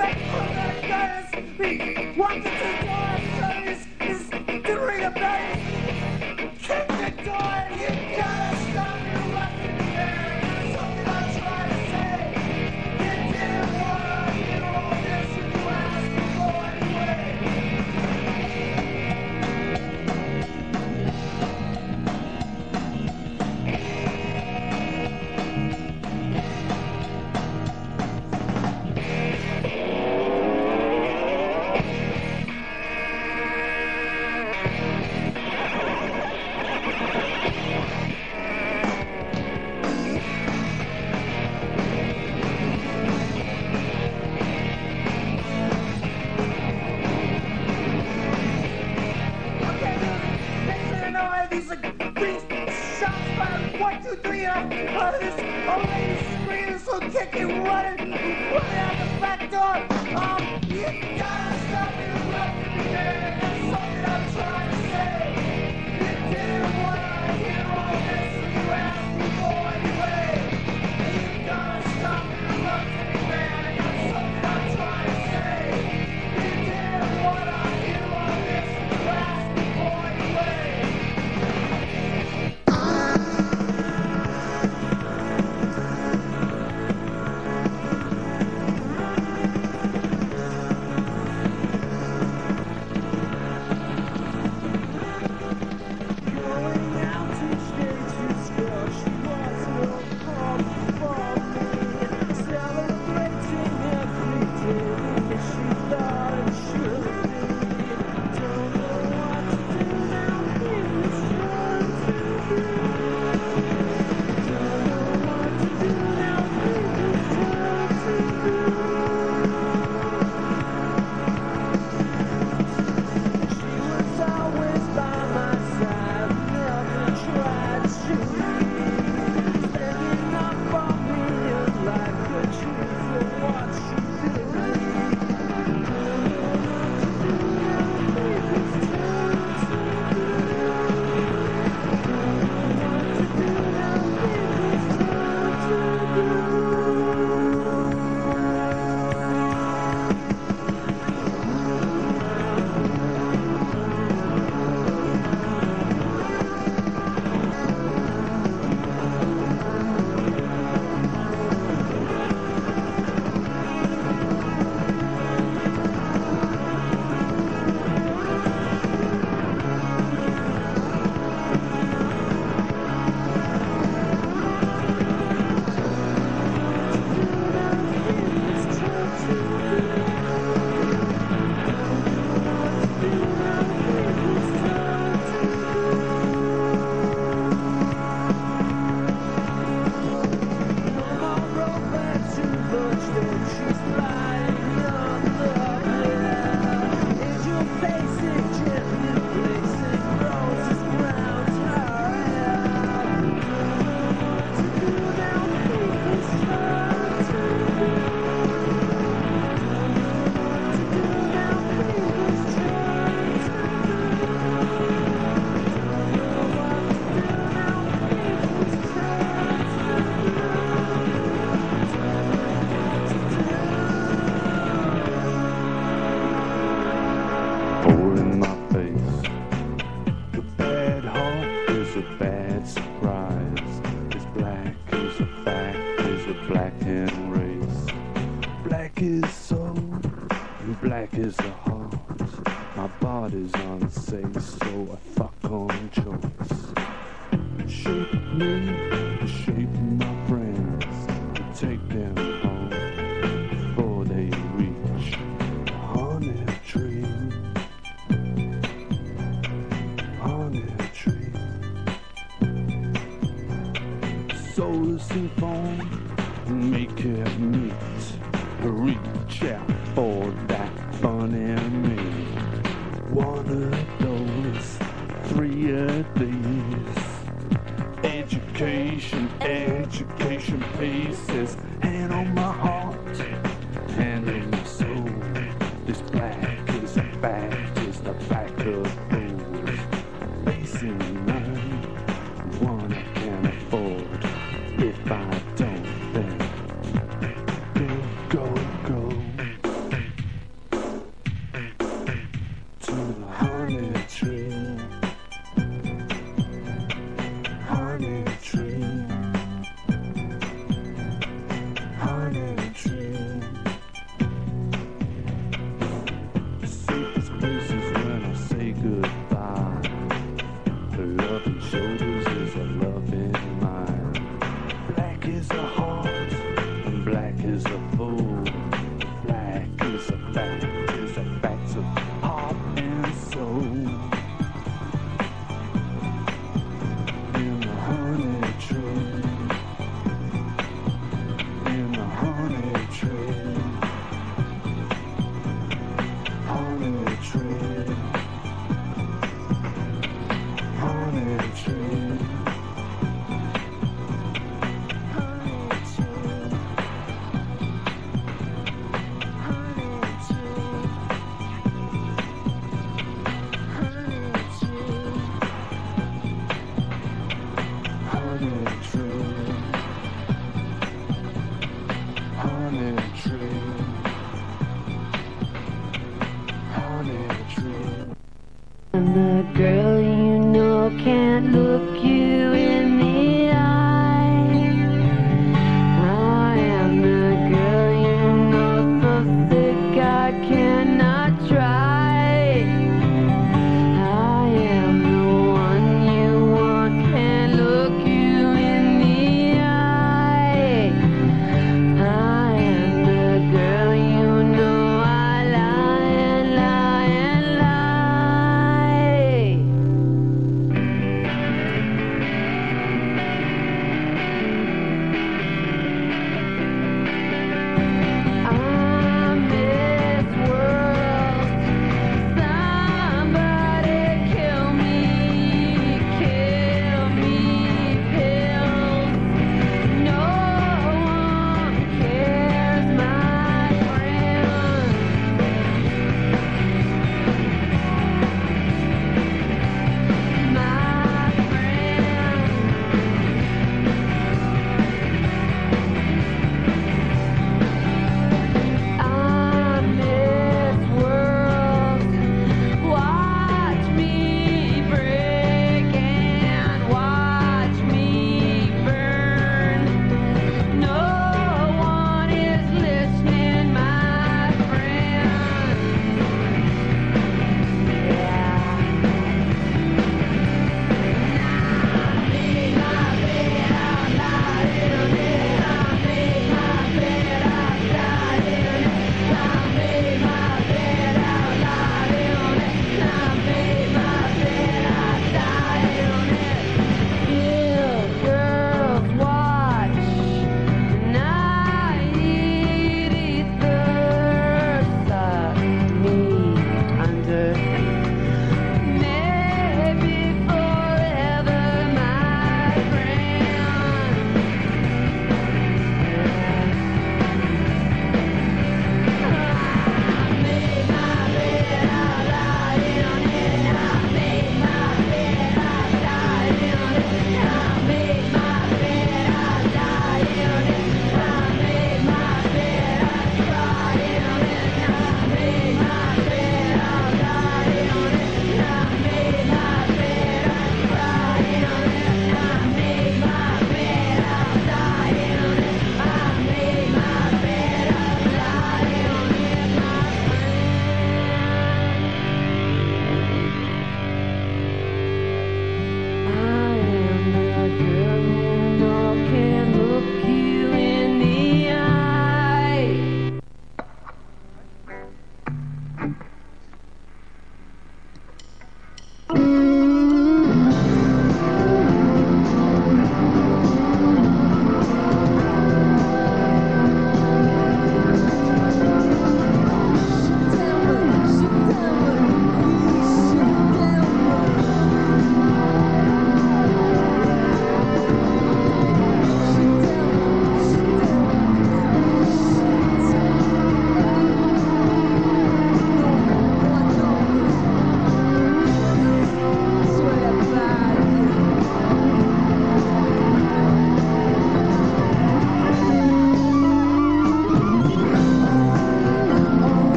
make the. We wanted to die. Make it meet, Reach out for that funny me. One of those, three of these. Education, education, pieces.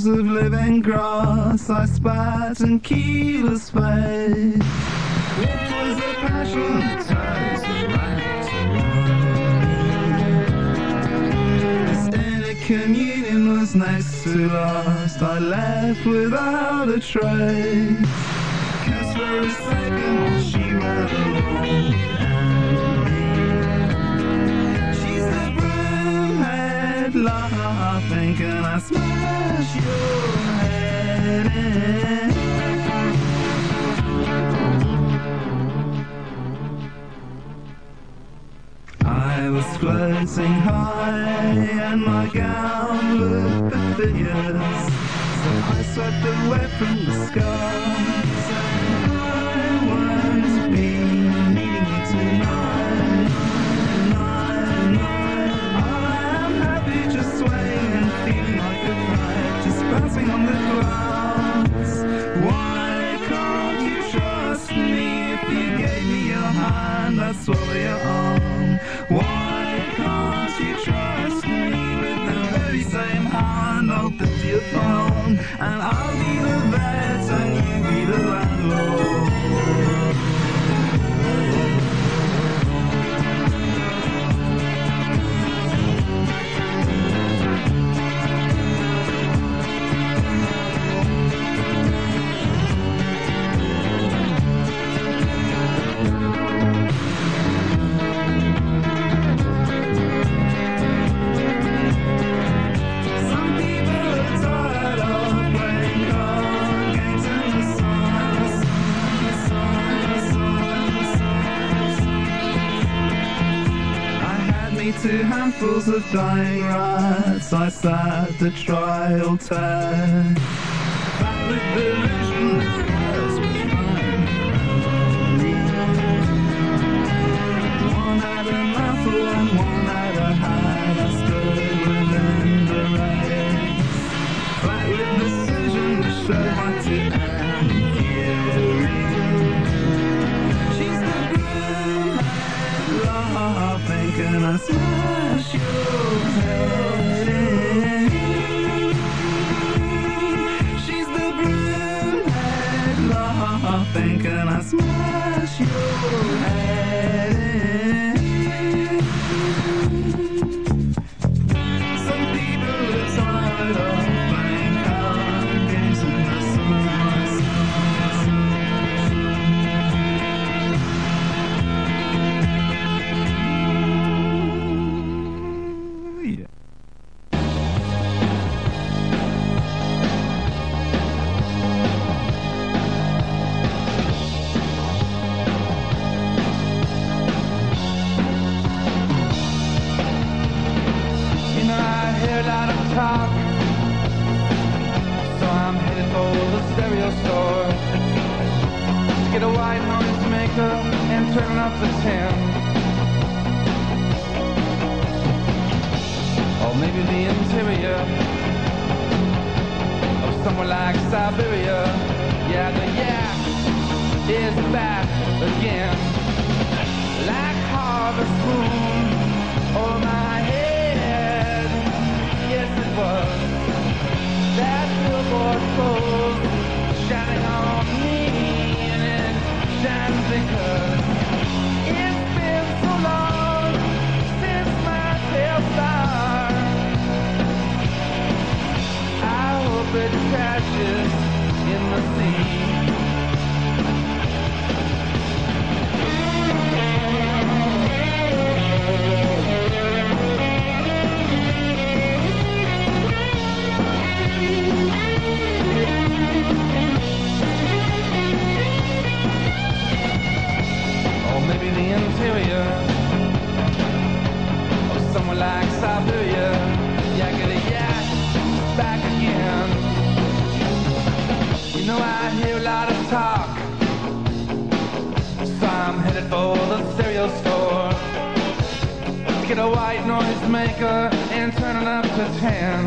fields of living grass I spat and keyless face It was a passion. Ties me to love This communion was next to last. I left without a trace Kissed for a second she went alone She's the broomhead light thinking I smash your head in. I was floating high and my gown looked pavilions, so I swept away from the sky. Why can't you trust me if you gave me your own. Why dying rats I sat the trial test Get a white noise maker and turn it up to ten.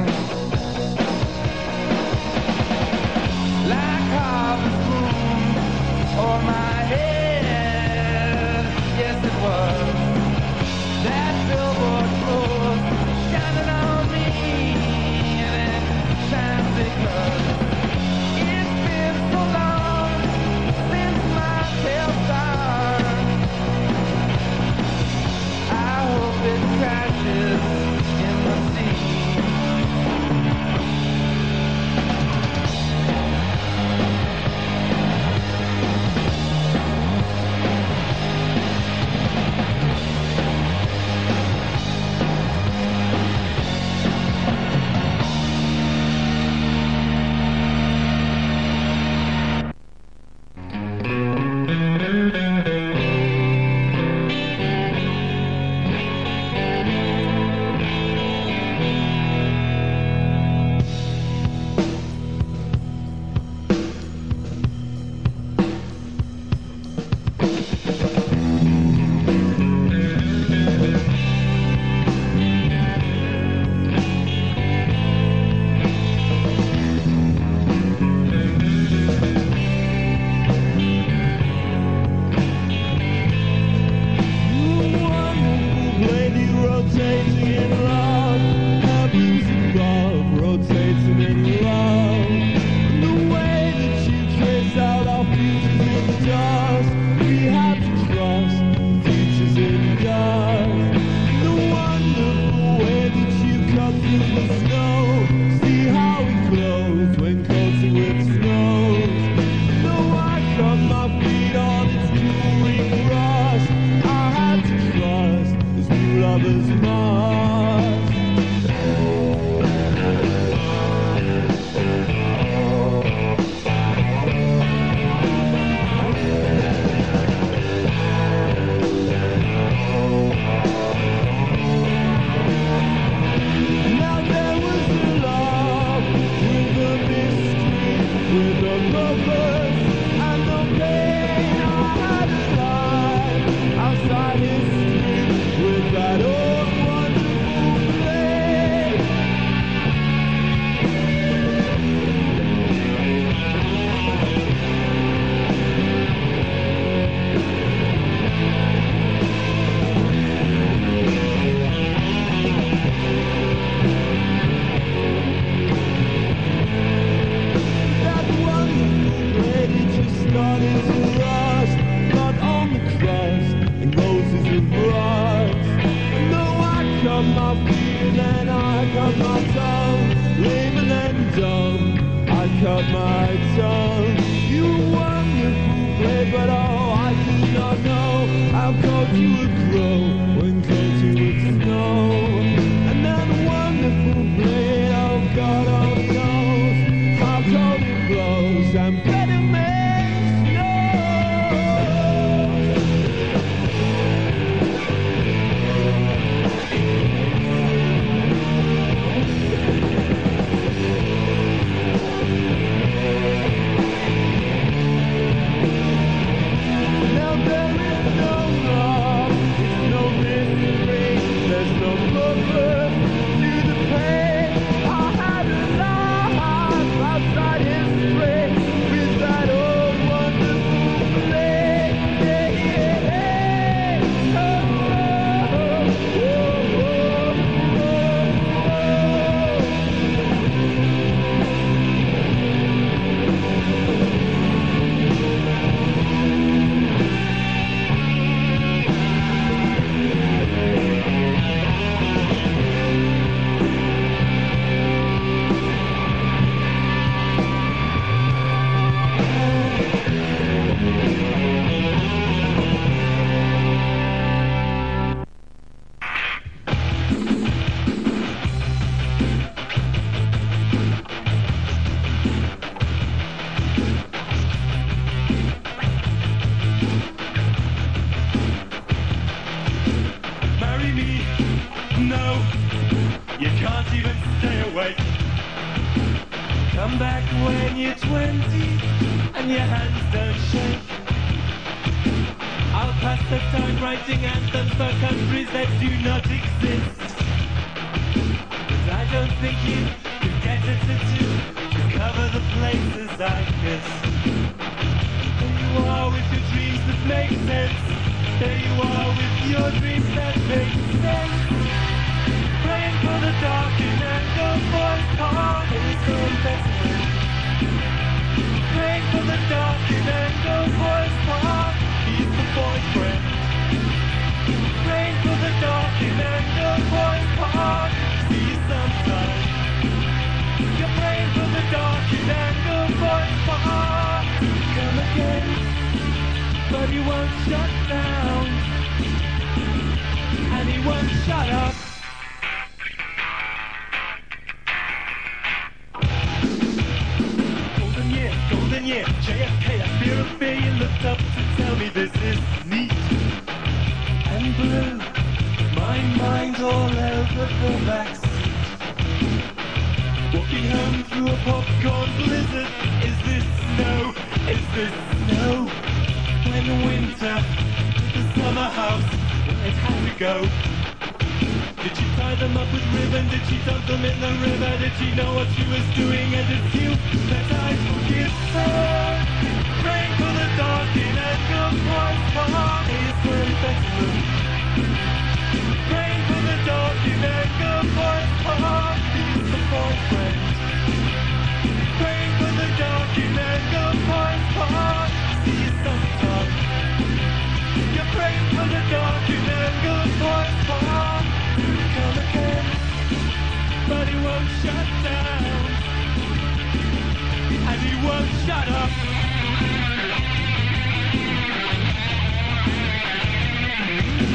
Like harvest moon or my but he won't shut down. And he won't shut up. Golden year, golden year, JFK, I fear a failure looked up to tell me this is neat and blue. My mind all over the back Walking home through a popcorn blizzard. Is this snow? Is this snow? in the winter, the summer house, where's how we go? Did she tie them up with ribbon? Did she dump them in the river? Did she know what she was doing? And it's you that I forgive her. Pray for the dark in a good voice, for heart is perfectly. Praying for the dark in a good voice, for heart is the boyfriend. won't shut down. And he won't shut up. Thank you.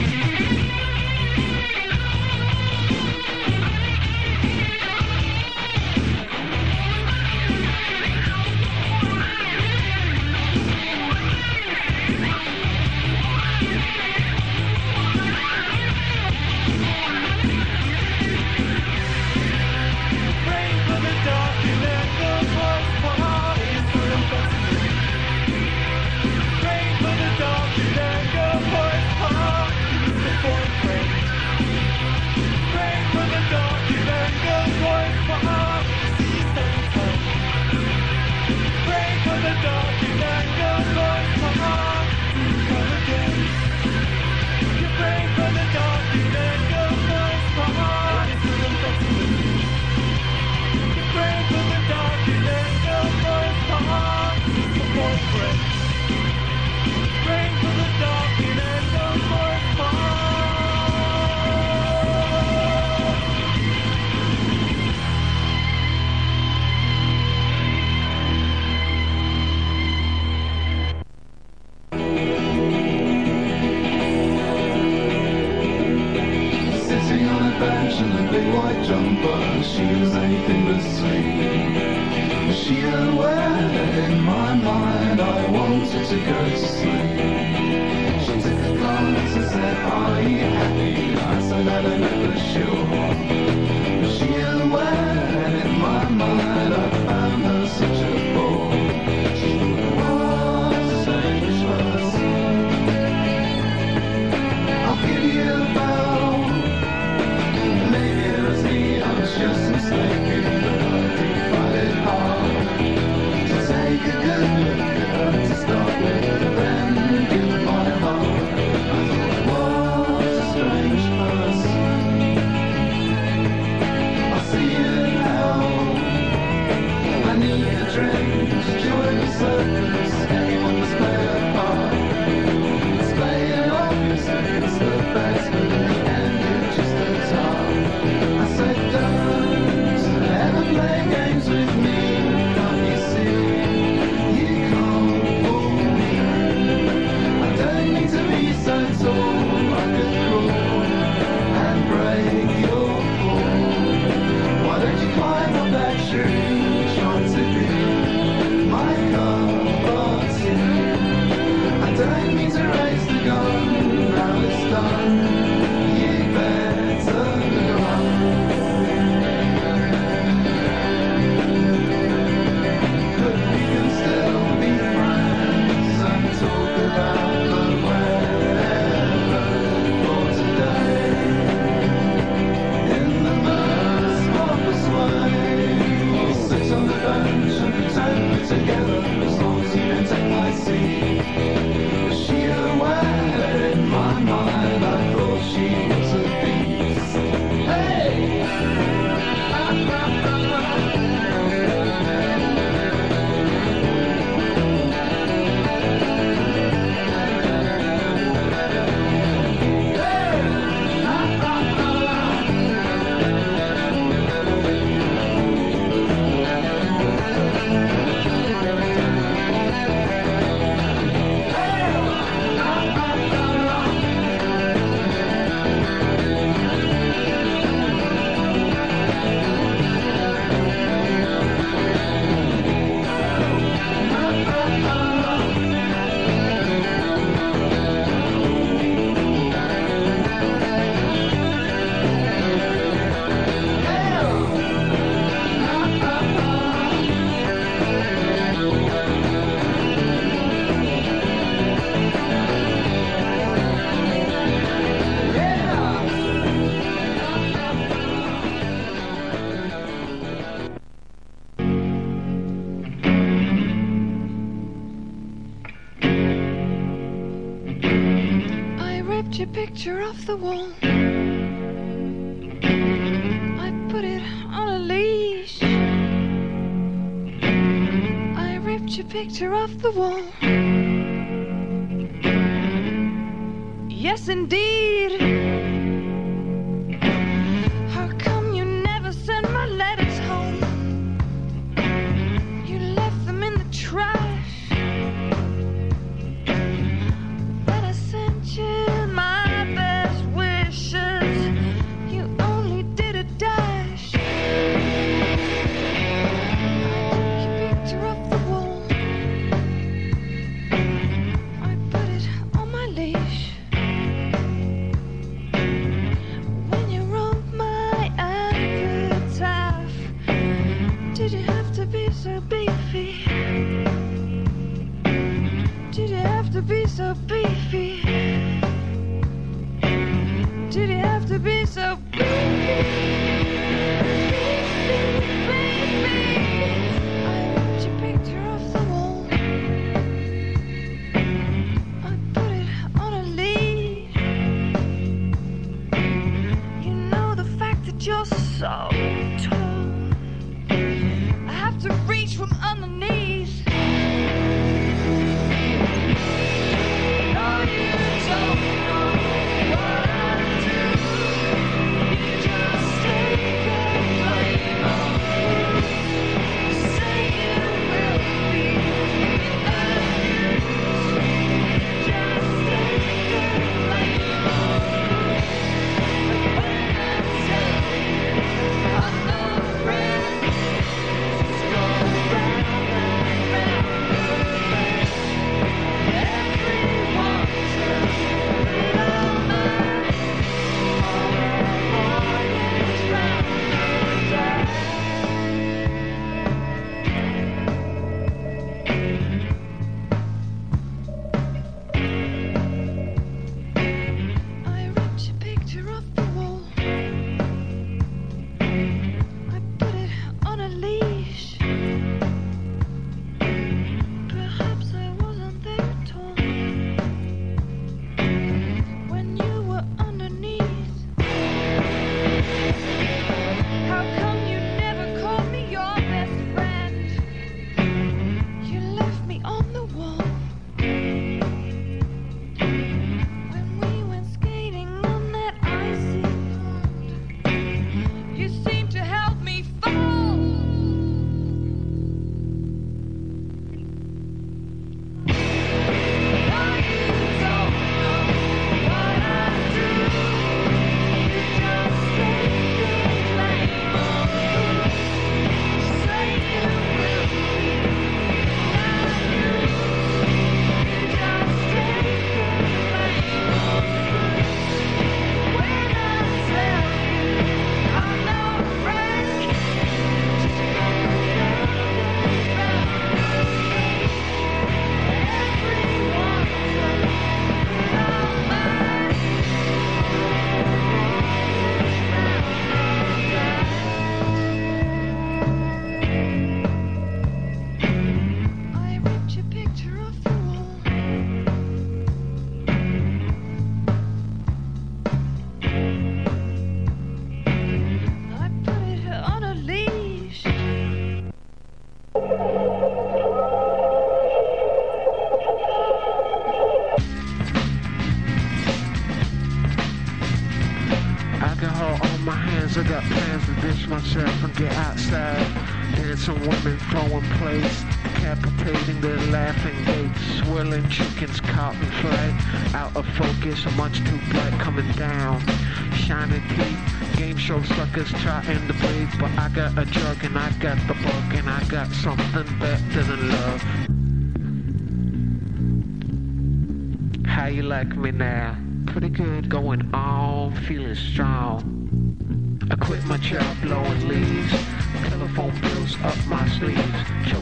the wall. I put it on a leash. I ripped your picture off the wall. Yes, indeed.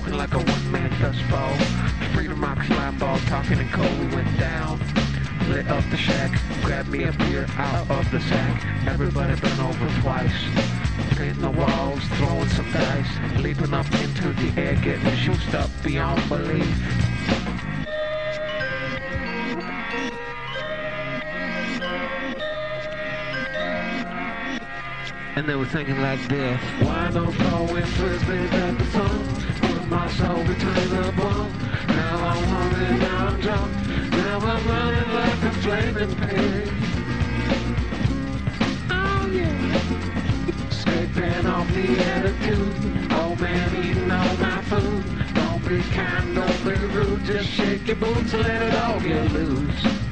Like a one-man dust ball. Freedom rock slime ball. Talking and cold, we went down. Lit up the shack. Grabbed me a beer out of the sack. Everybody been over twice. Painting the walls, throwing some dice. Leaping up into the air, getting juiced up beyond belief. And they were thinking like this Why no throwing frisbees at the sun my soul between the bone Now I'm running, now I'm drunk Now I'm running like a flaming pig. Oh yeah. Escaping off the attitude. Old man eating all my food. Don't be kind, don't be rude. Just shake your boots and let it all get loose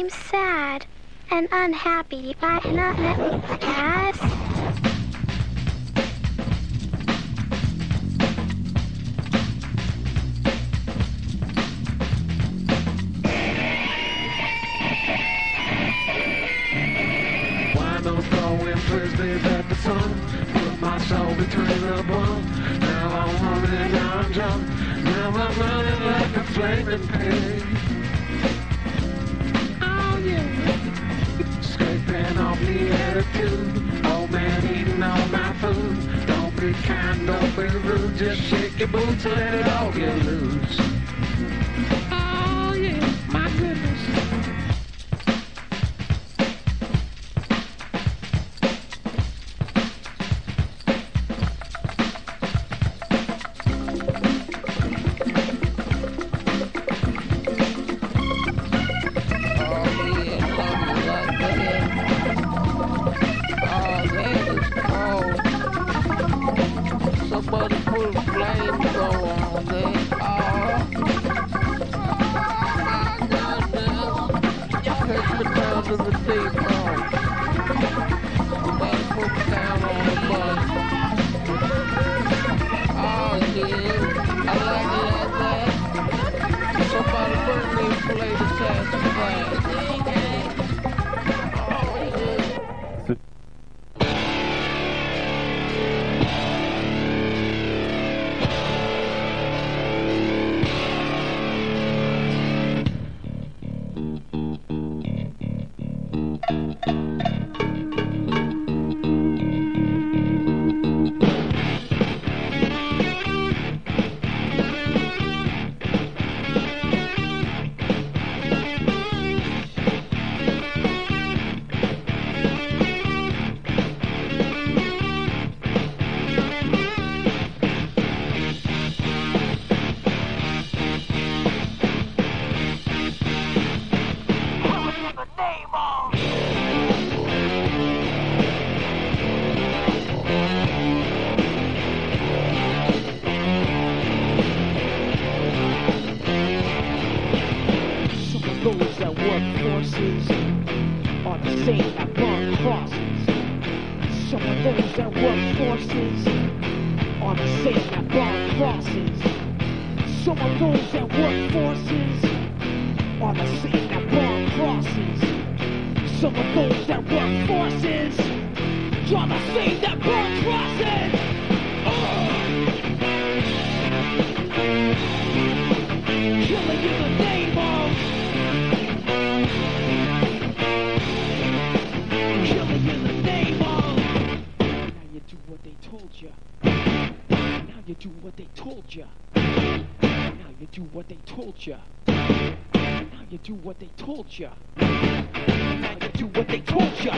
I'm sad and unhappy, but not yes. At the sun? Put my soul between the. Now I'm hungry, now I'm. Now I'm running like a flaming pig. Attitude. Old man eating all my food. Don't be kind, don't be rude. Just shake your boots and let it all get loose. Of told ya. Now you do what they told ya. Now you do what they told ya.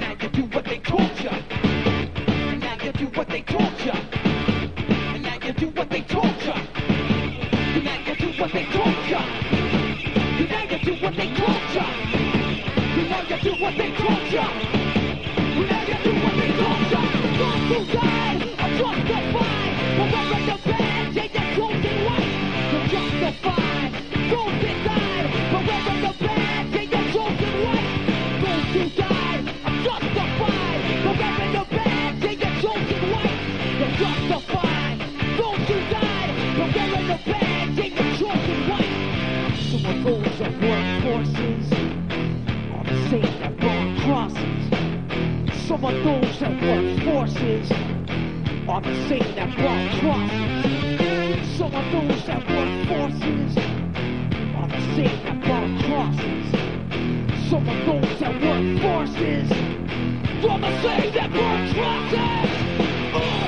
Now you do what they told ya. Now you do what they told ya. Now you do what they told ya. Now you do what they told ya. Now you do what they told ya. Now you do what they told ya. Now you do what they told ya. Those who died are justified. But wearing the badge and your Some of those that work forces are the same that burn crosses. Some of those that work forces are the same that burn crosses. Some of those that work forces are the same that burn crosses. Oh.